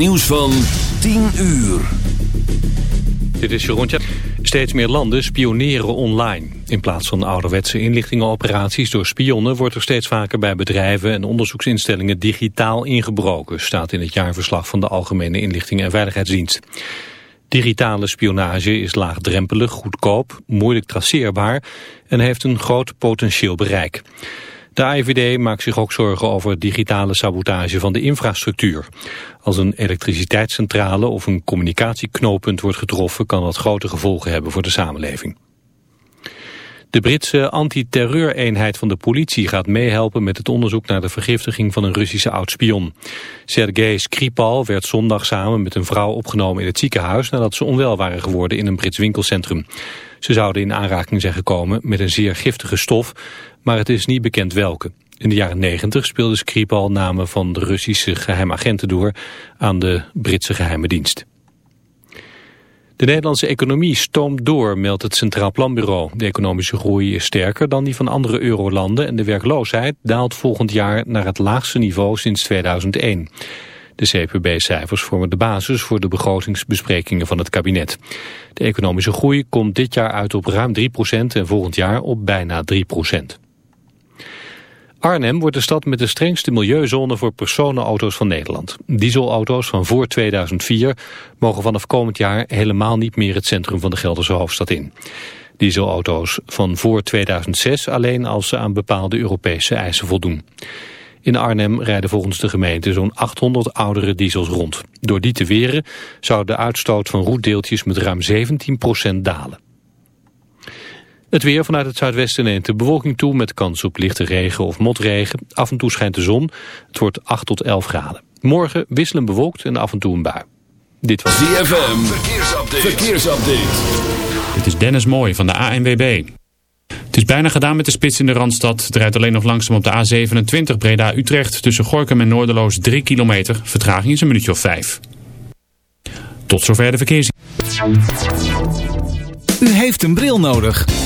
Nieuws van 10 uur. Dit is Jeroen. Steeds meer landen spioneren online. In plaats van ouderwetse inlichtingenoperaties door spionnen... wordt er steeds vaker bij bedrijven en onderzoeksinstellingen digitaal ingebroken... staat in het jaarverslag van de Algemene Inlichtingen en Veiligheidsdienst. Digitale spionage is laagdrempelig, goedkoop, moeilijk traceerbaar... en heeft een groot potentieel bereik. De AIVD maakt zich ook zorgen over digitale sabotage van de infrastructuur. Als een elektriciteitscentrale of een communicatieknooppunt wordt getroffen... kan dat grote gevolgen hebben voor de samenleving. De Britse antiterreureenheid van de politie gaat meehelpen met het onderzoek naar de vergiftiging van een Russische oud-spion. Sergei Skripal werd zondag samen met een vrouw opgenomen in het ziekenhuis nadat ze onwel waren geworden in een Brits winkelcentrum. Ze zouden in aanraking zijn gekomen met een zeer giftige stof, maar het is niet bekend welke. In de jaren 90 speelde Skripal namen van de Russische geheimagenten door aan de Britse geheime dienst. De Nederlandse economie stoomt door, meldt het Centraal Planbureau. De economische groei is sterker dan die van andere eurolanden... en de werkloosheid daalt volgend jaar naar het laagste niveau sinds 2001. De CPB-cijfers vormen de basis voor de begrotingsbesprekingen van het kabinet. De economische groei komt dit jaar uit op ruim 3% en volgend jaar op bijna 3 Arnhem wordt de stad met de strengste milieuzone voor personenauto's van Nederland. Dieselauto's van voor 2004 mogen vanaf komend jaar helemaal niet meer het centrum van de Gelderse hoofdstad in. Dieselauto's van voor 2006 alleen als ze aan bepaalde Europese eisen voldoen. In Arnhem rijden volgens de gemeente zo'n 800 oudere diesels rond. Door die te weren zou de uitstoot van roetdeeltjes met ruim 17% dalen. Het weer vanuit het zuidwesten neemt de bewolking toe met kans op lichte regen of motregen. Af en toe schijnt de zon. Het wordt 8 tot 11 graden. Morgen wisselen bewolkt en af en toe een bui. Dit was ZFM. Verkeersupdate. Verkeersupdate. Dit is Dennis Mooij van de ANWB. Het is bijna gedaan met de spits in de Randstad. Het rijdt alleen nog langzaam op de A27 Breda-Utrecht. Tussen Gorkum en Noorderloos 3 kilometer. Vertraging is een minuutje of 5. Tot zover de verkeers. U heeft een bril nodig.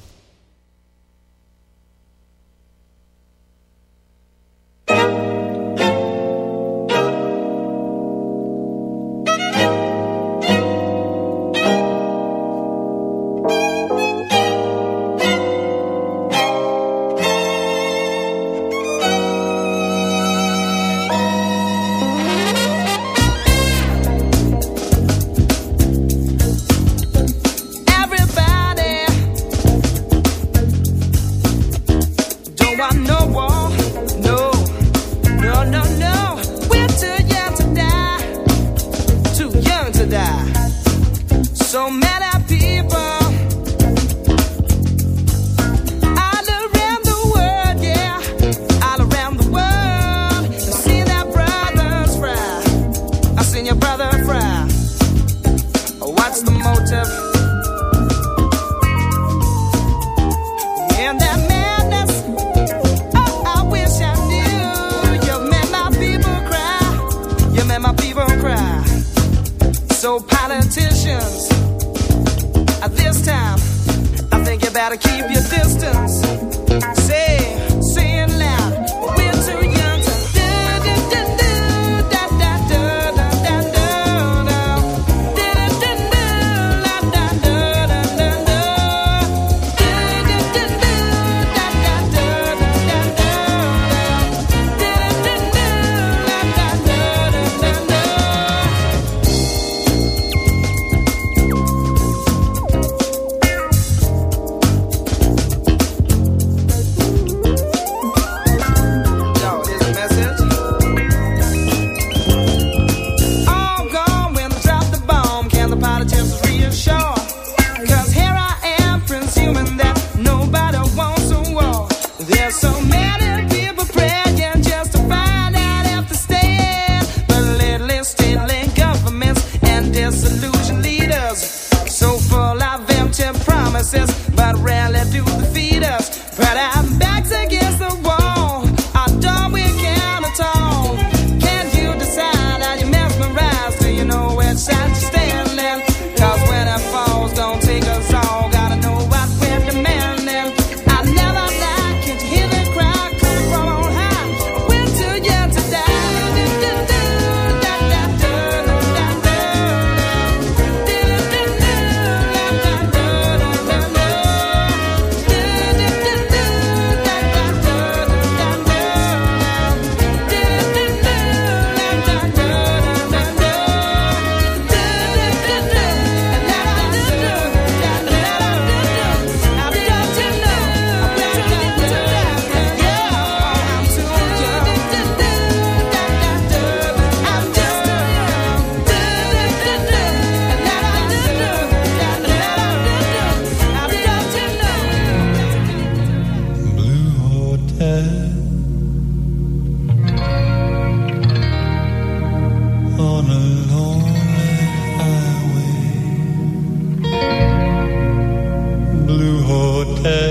Hotel.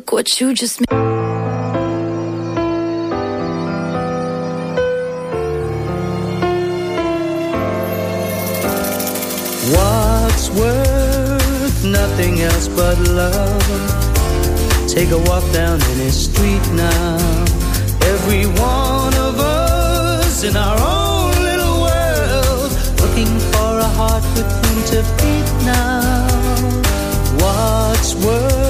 Look what you just made. What's worth nothing else but love? Take a walk down any street now. Every one of us in our own little world, looking for a heart with whom to beat now. What's worth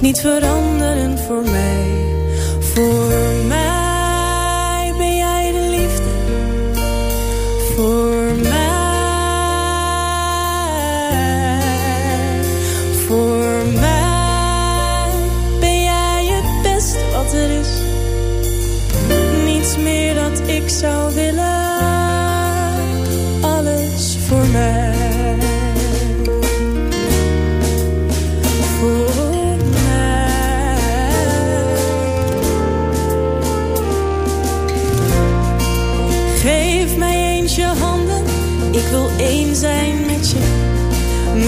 Niet veranderen voor mij.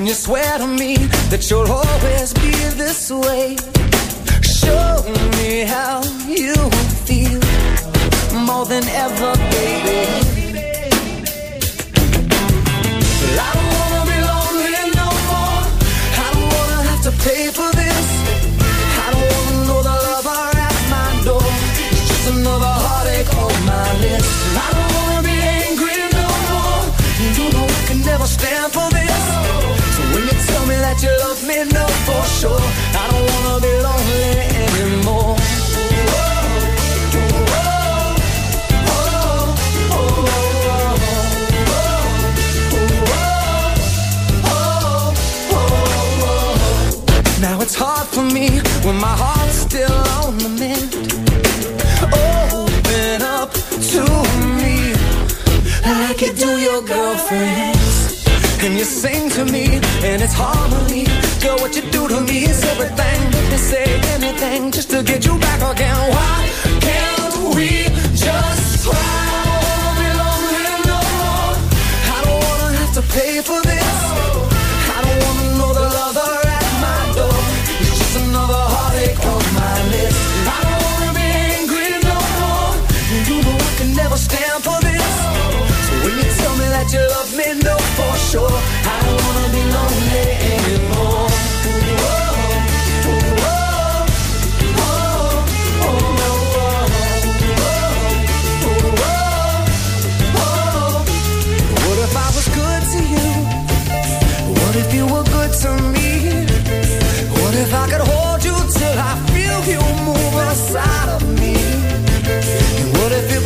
Can you swear to me that you'll always be? friends. And you sing to me and it's harmony. Girl, what you do to me is everything. They say anything just to get you back again. Why can't we just try? I don't wanna have to pay for this.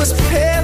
was prepared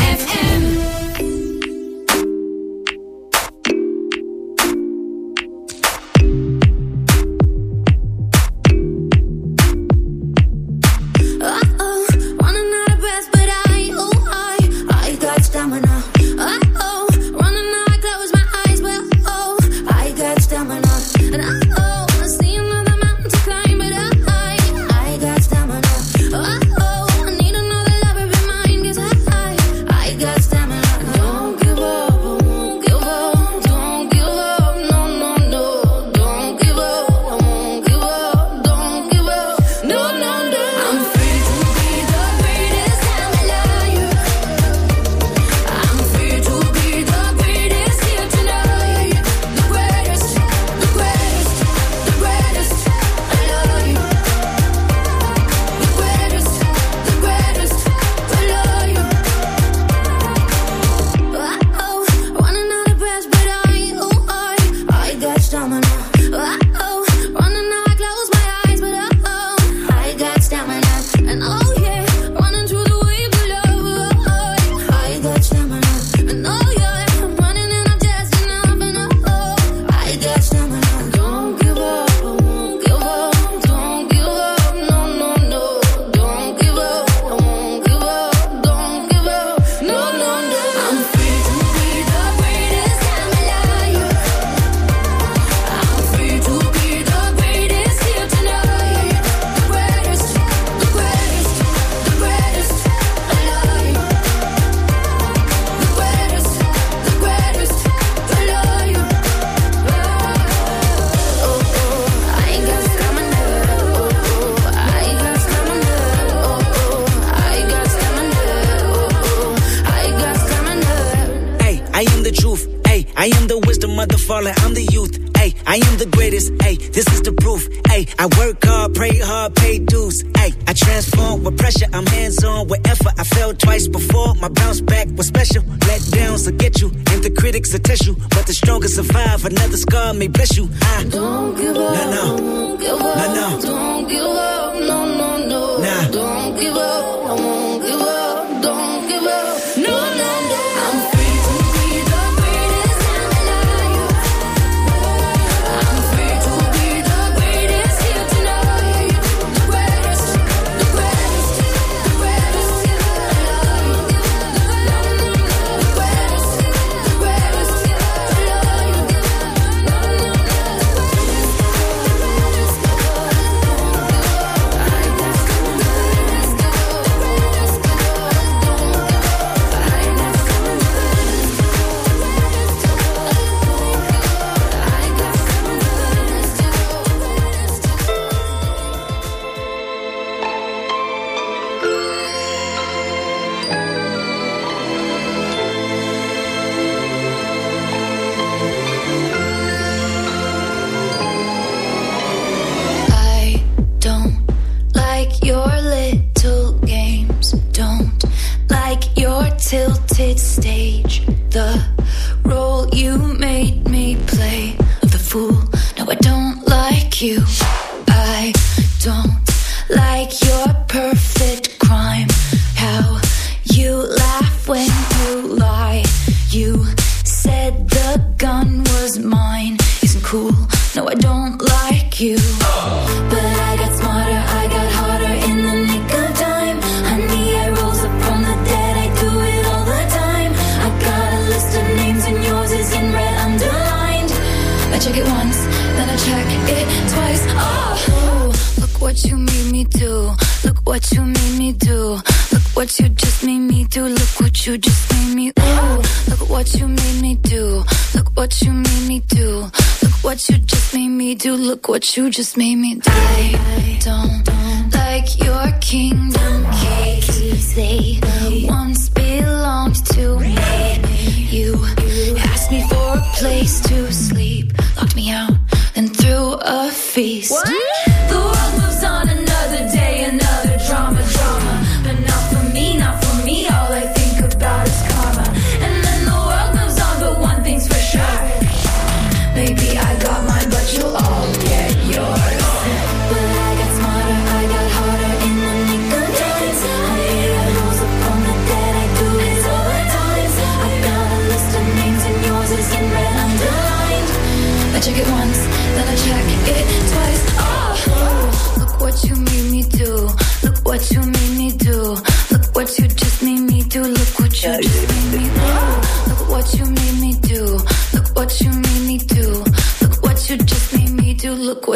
just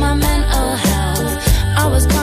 my mental health. I was.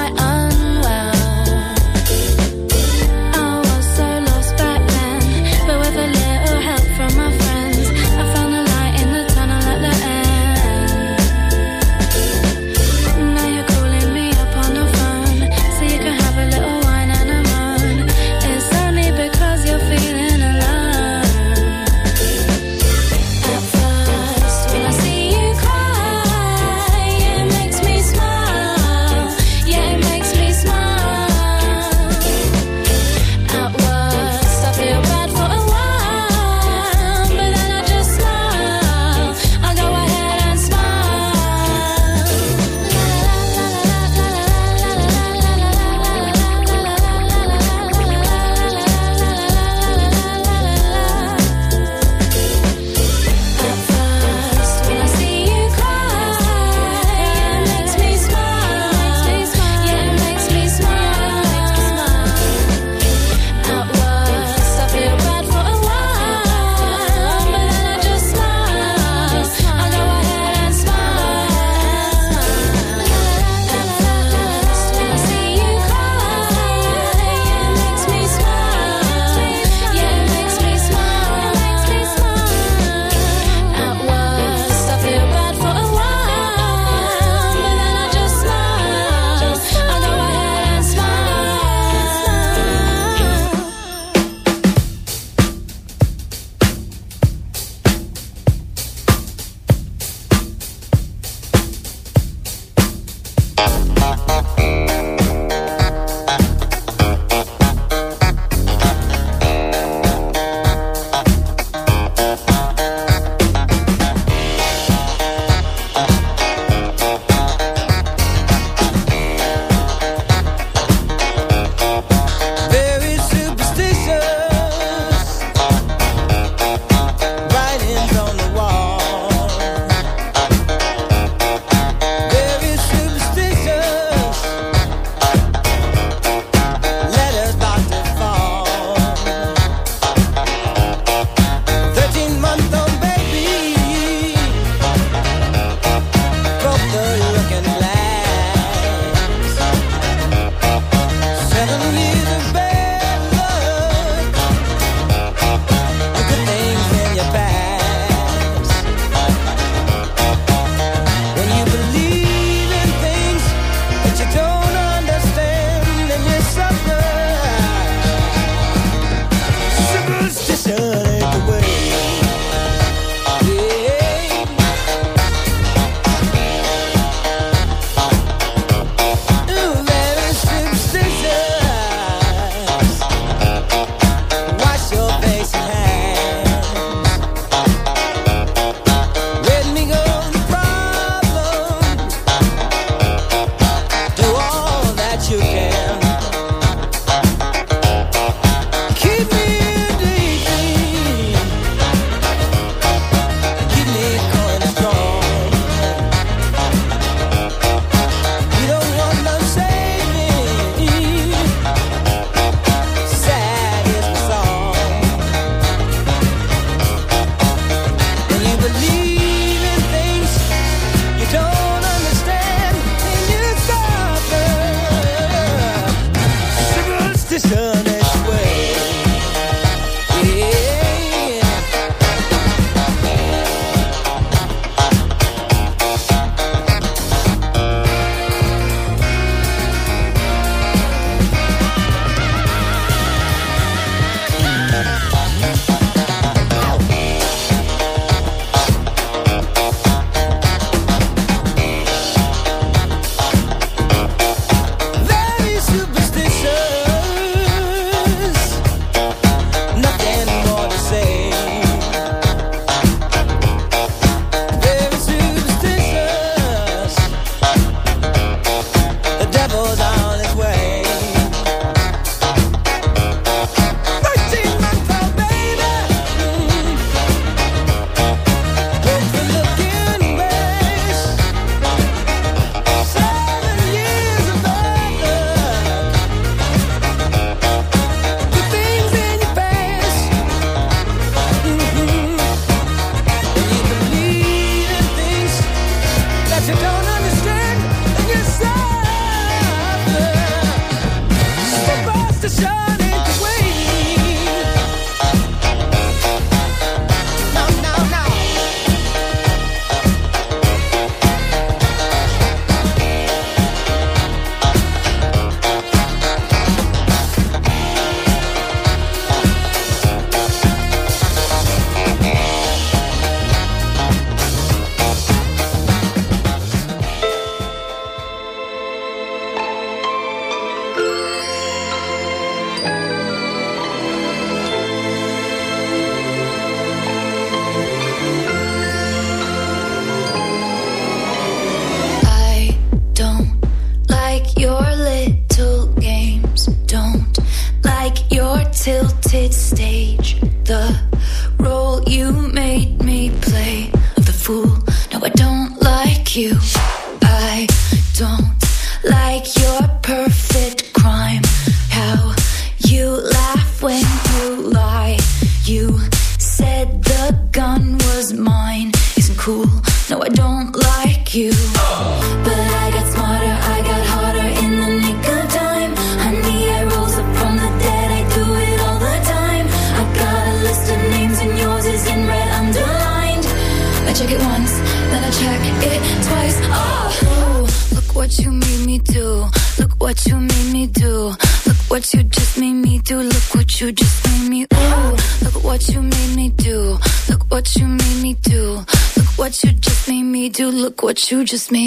just me.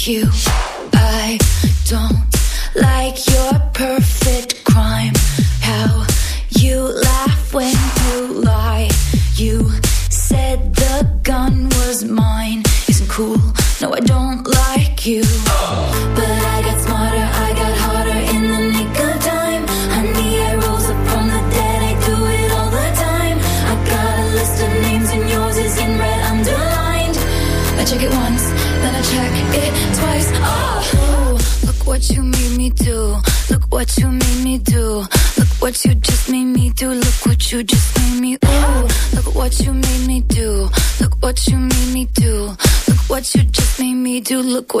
like you. I don't